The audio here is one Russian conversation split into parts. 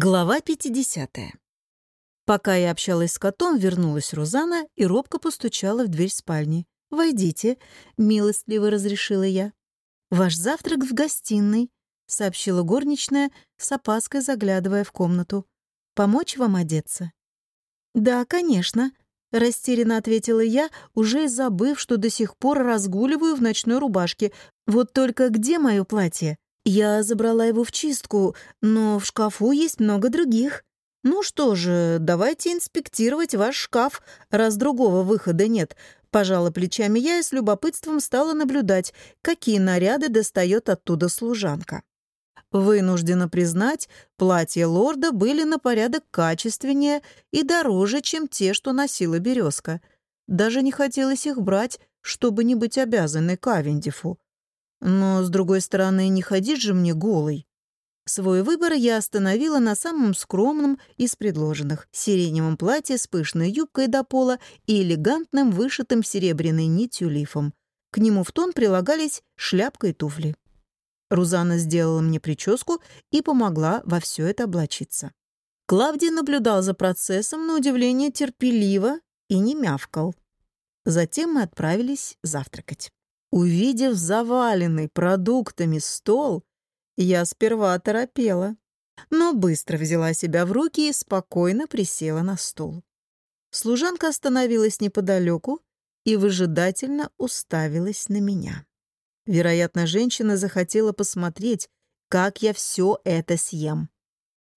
Глава 50. Пока я общалась с котом, вернулась Рузана и робко постучала в дверь спальни. «Войдите», — милостливо разрешила я. «Ваш завтрак в гостиной», — сообщила горничная, с опаской заглядывая в комнату. «Помочь вам одеться?» «Да, конечно», — растерянно ответила я, уже забыв, что до сих пор разгуливаю в ночной рубашке. «Вот только где мое платье?» Я забрала его в чистку, но в шкафу есть много других. Ну что же, давайте инспектировать ваш шкаф, раз другого выхода нет. Пожала плечами я и с любопытством стала наблюдать, какие наряды достает оттуда служанка. Вынуждена признать, платья лорда были на порядок качественнее и дороже, чем те, что носила березка. Даже не хотелось их брать, чтобы не быть обязанной Кавендифу. Но, с другой стороны, не ходить же мне голой. Свой выбор я остановила на самом скромном из предложенных — сиреневом платье с пышной юбкой до пола и элегантным вышитым серебряной нитью лифом. К нему в тон прилагались шляпка и туфли. Рузана сделала мне прическу и помогла во все это облачиться. Клавдий наблюдал за процессом, на удивление терпеливо и не мявкал. Затем мы отправились завтракать. Увидев заваленный продуктами стол, я сперва оторопела, но быстро взяла себя в руки и спокойно присела на стол. Служанка остановилась неподалеку и выжидательно уставилась на меня. Вероятно, женщина захотела посмотреть, как я все это съем.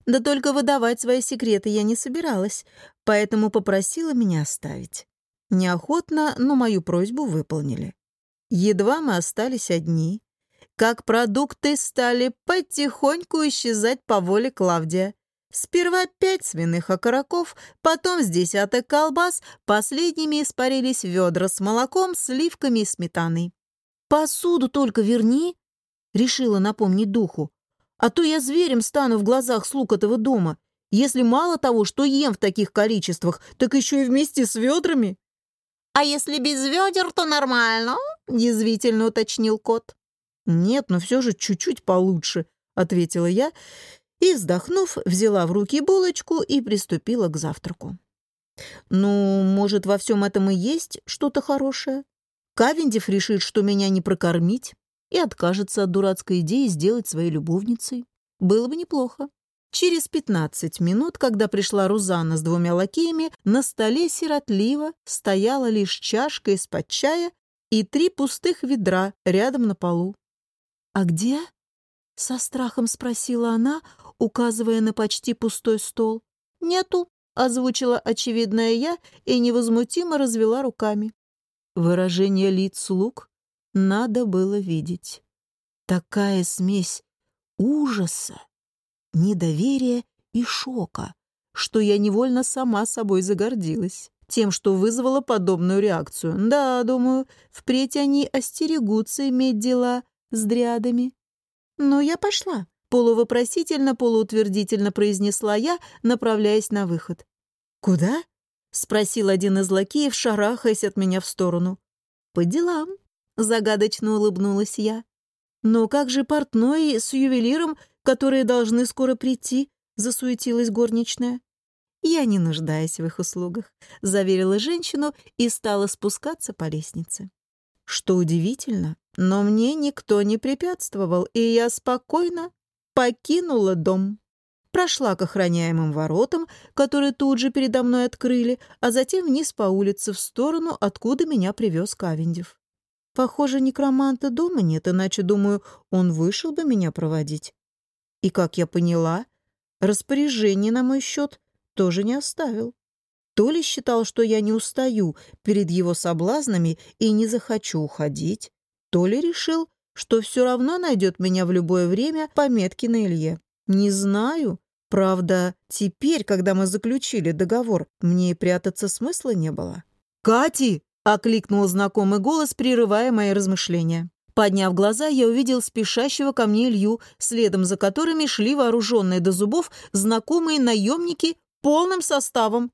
Да только выдавать свои секреты я не собиралась, поэтому попросила меня оставить. Неохотно, но мою просьбу выполнили. Едва мы остались одни, как продукты стали потихоньку исчезать по воле Клавдия. Сперва пять свиных окороков, потом с десяток колбас, последними испарились ведра с молоком, сливками и сметаной. «Посуду только верни», — решила напомнить духу, «а то я зверем стану в глазах слуг этого дома, если мало того, что ем в таких количествах, так еще и вместе с ведрами». «А если без ведер, то нормально?» — язвительно уточнил кот. «Нет, но все же чуть-чуть получше», — ответила я и, вздохнув, взяла в руки булочку и приступила к завтраку. «Ну, может, во всем этом и есть что-то хорошее? Кавендив решит, что меня не прокормить, и откажется от дурацкой идеи сделать своей любовницей. Было бы неплохо». Через пятнадцать минут, когда пришла Рузанна с двумя лакеями, на столе сиротливо стояла лишь чашка из-под чая и три пустых ведра рядом на полу. «А где?» — со страхом спросила она, указывая на почти пустой стол. «Нету», — озвучила очевидная я и невозмутимо развела руками. Выражение лиц слуг надо было видеть. Такая смесь ужаса недоверия и шока, что я невольно сама собой загордилась тем, что вызвало подобную реакцию. Да, думаю, впредь они остерегутся иметь дела с дрядами. Но я пошла, полувопросительно, полуутвердительно произнесла я, направляясь на выход. «Куда?» — спросил один из лакеев, шарахаясь от меня в сторону. «По делам», — загадочно улыбнулась я. «Но как же портной с ювелиром которые должны скоро прийти», — засуетилась горничная. «Я не нуждаюсь в их услугах», — заверила женщину и стала спускаться по лестнице. Что удивительно, но мне никто не препятствовал, и я спокойно покинула дом. Прошла к охраняемым воротам, которые тут же передо мной открыли, а затем вниз по улице в сторону, откуда меня привез Кавендев. Похоже, некроманта дома нет, иначе, думаю, он вышел бы меня проводить. И, как я поняла, распоряжение на мой счет тоже не оставил. То ли считал, что я не устаю перед его соблазнами и не захочу уходить, то ли решил, что все равно найдет меня в любое время по метке на Илье. Не знаю. Правда, теперь, когда мы заключили договор, мне и прятаться смысла не было. «Кати!» — окликнул знакомый голос, прерывая мои размышления. Подняв глаза, я увидел спешащего ко мне Илью, следом за которыми шли вооруженные до зубов знакомые наемники полным составом.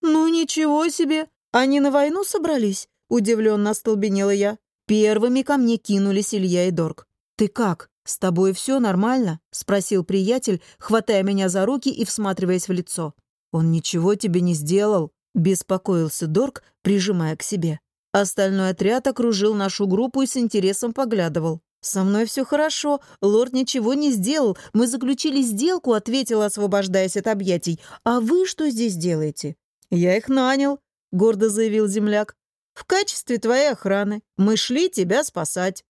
«Ну ничего себе! Они на войну собрались?» — удивленно остолбенела я. Первыми ко мне кинулись Илья и Дорг. «Ты как?» — «С тобой все нормально?» — спросил приятель, хватая меня за руки и всматриваясь в лицо. «Он ничего тебе не сделал?» — беспокоился Дорк, прижимая к себе. Остальной отряд окружил нашу группу и с интересом поглядывал. «Со мной все хорошо. Лорд ничего не сделал. Мы заключили сделку», — ответила, освобождаясь от объятий. «А вы что здесь делаете?» «Я их нанял», — гордо заявил земляк. «В качестве твоей охраны. Мы шли тебя спасать».